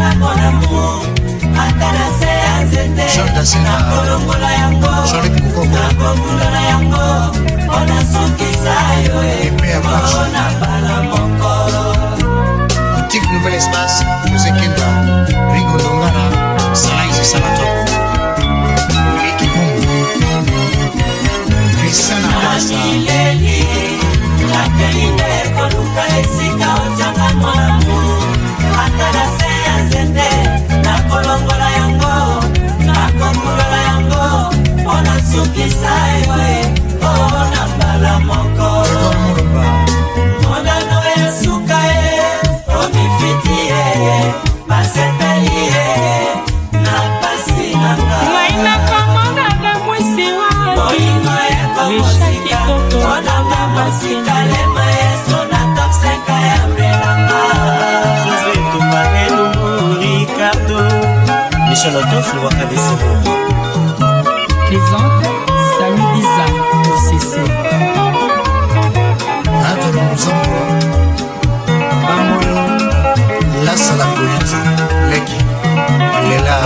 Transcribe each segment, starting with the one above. ezalaka kolamo ata na se ya nzete nakolongola yango nakomundola yango mpo nasukisa yo e, o na bala moko Nouvelle Espace, Musique Kindra, Rigo Dongana, Salaï Salato. bato siwaka desimoi présente samidiza osese adolo muzango bamoyo lasala poeti leki lela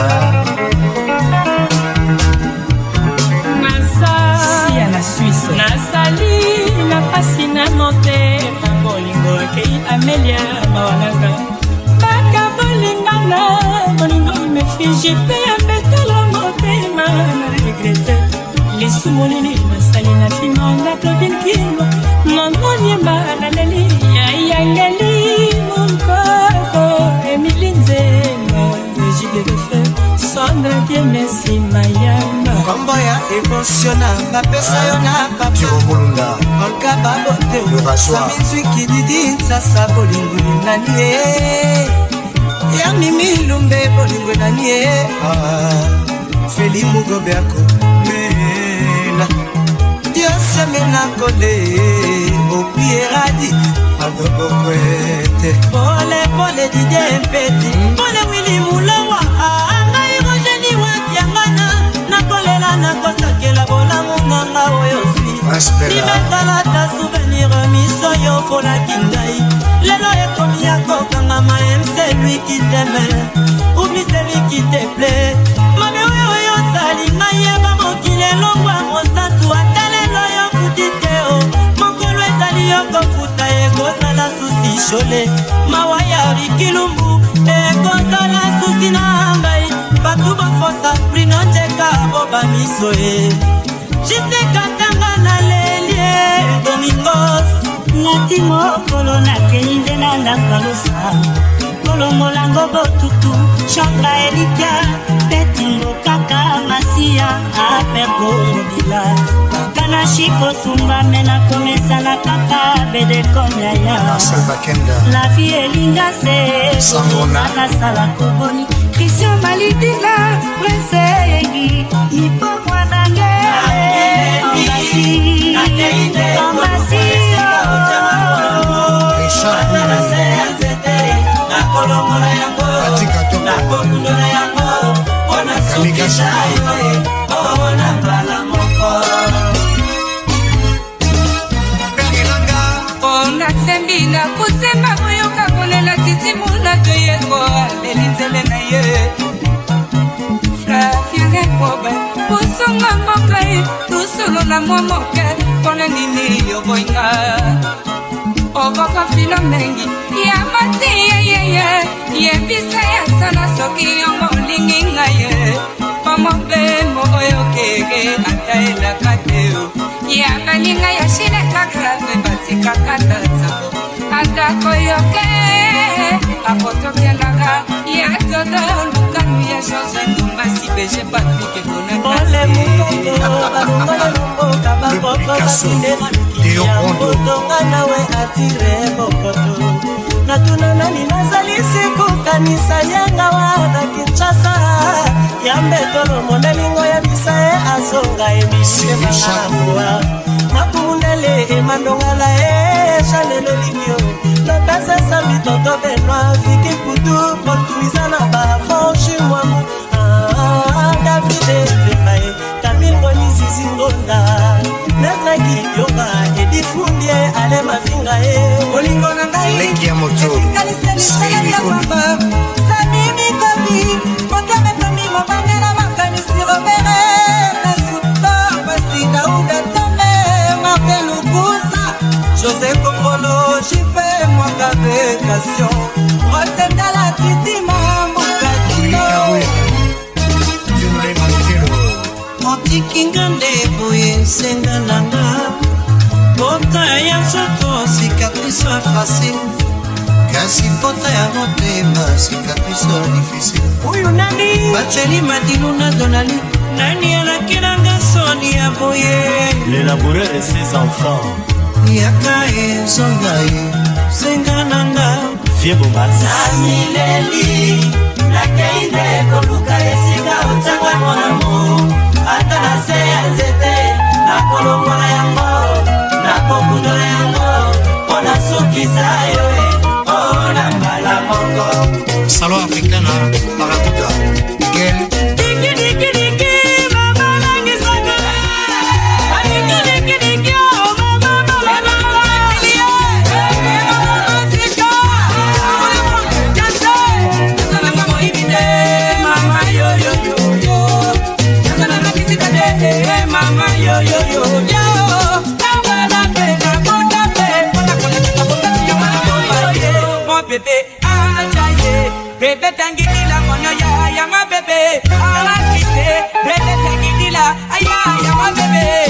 nasiya na swisse nasali na pasi na motema bolingo ekei amelia jepe ya betala motema na regrete lisumu nini nasali na finonga tobinkingo mamoniemba naleli yayangeli monkoko emilinzeno ejidelefe sandra diemesima yamba nkombo ya emosiona bapesa yo na papaolunda onka babote samizwiki didi nsasa bolingulingani eh, eh, eh. ye ah, feli mugobe akomela diosemena kole opieradi adobokwete polepole didie mpeti pole wili mulawa angai ah, rogeni watiangana nakolela nakosakela bolamu nanga oyo si natalata souvenir miso yo okolaki ngai lelo ekomi ya kokangama emselui kiteme umiseli kiteple mami oyo yosali ngai yeba mokili elongwa mosantu ata lelo yokuti te o mokolo ezali yo kofuta ekozala susi shole mawa ya likilumbu ekozala susi na ngai bato bafosa prino njeka o bamiso e eh. jiseka ntango naleli domingos ngati mokolo nakei nde na ndako alosa kolongolango botutu shanga elika petingo kaka masiya aperkomobila kana shikotumba me nakomesana kaka bedekomyaya la vie elinga se nasala koboni kristian malidina prince eyegi mipokwa na ngeeamasinakolongola yango mpona sukisa yo ona mbala moko oh. nanga mpo nasembi na kosemba koyoka katiti mulato yeko abeli nzele na ye flaviere koba posonga ngokai tusolo na mwa moke mpona nini yo boyinga oboko fino mengi ya mati yeyeye yebisa ya sana soki yongo olingi nga ye pamobemo oyo keke ata elaka te ya baninga ya shine kagrave batikaka ta nzambo atako yoke bakotobelaka ya dodo lukanu ya george ntumba sibeje patrik ekonakotonga nawe atire bokoto natuna nani nazali sikukanisa yanga wa na kinshasa ya mbetolo monelingo yebisa ye azonga emishe malamuwa makumundele emandongala esalelolikio lopesa sambi toto benoi fiki kutu poltuisa na bafonchi mwamu davide pemae kamilgonisisingonda nenakiyoka edifundie ale mafinga ye olingo na ngai esenga na nga pota ya nzoto sikatrise ya facile kasi pota ya motema sikatrise ya difficile oyo nani bateli madinu na donali nani alakelanga soni ya boye lelaboureur et ses enfants yaka ezonga ye senga na nga viebongasamileli nakei nde koluka esika otangwa monamo ata na se ya nzela nakolongola yango nakokundola yango mpo nasukisa yo e eh. o oh, na mbala moko Rebete ngidila konyo ya ya mabebe. Ala kite, rebete ngidila aya ya mabebe.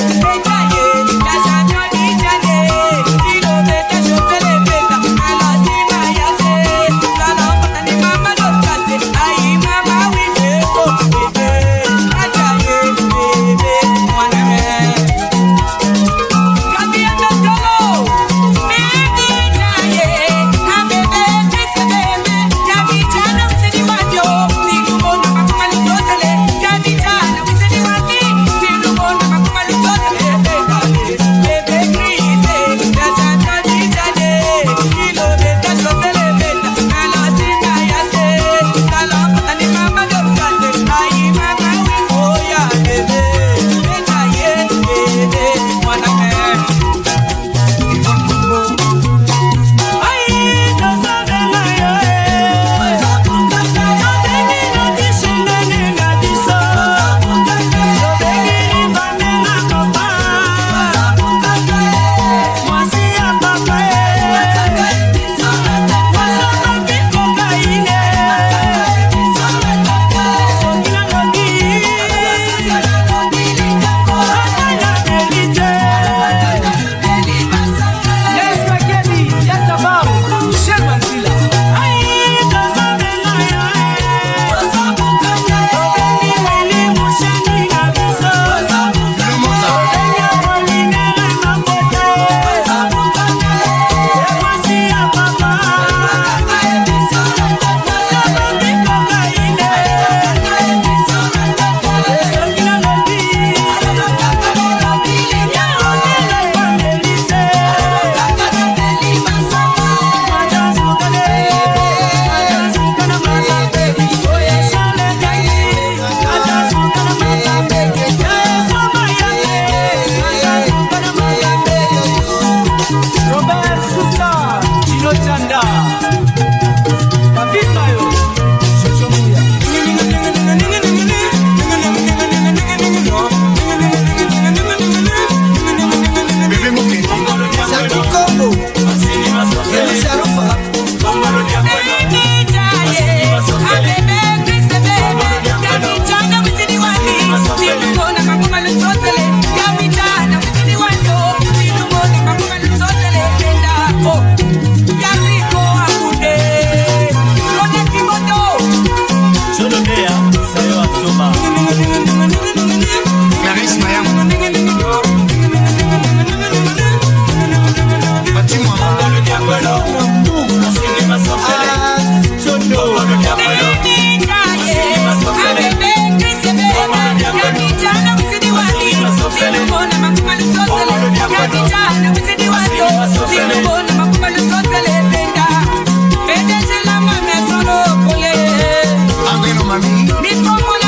como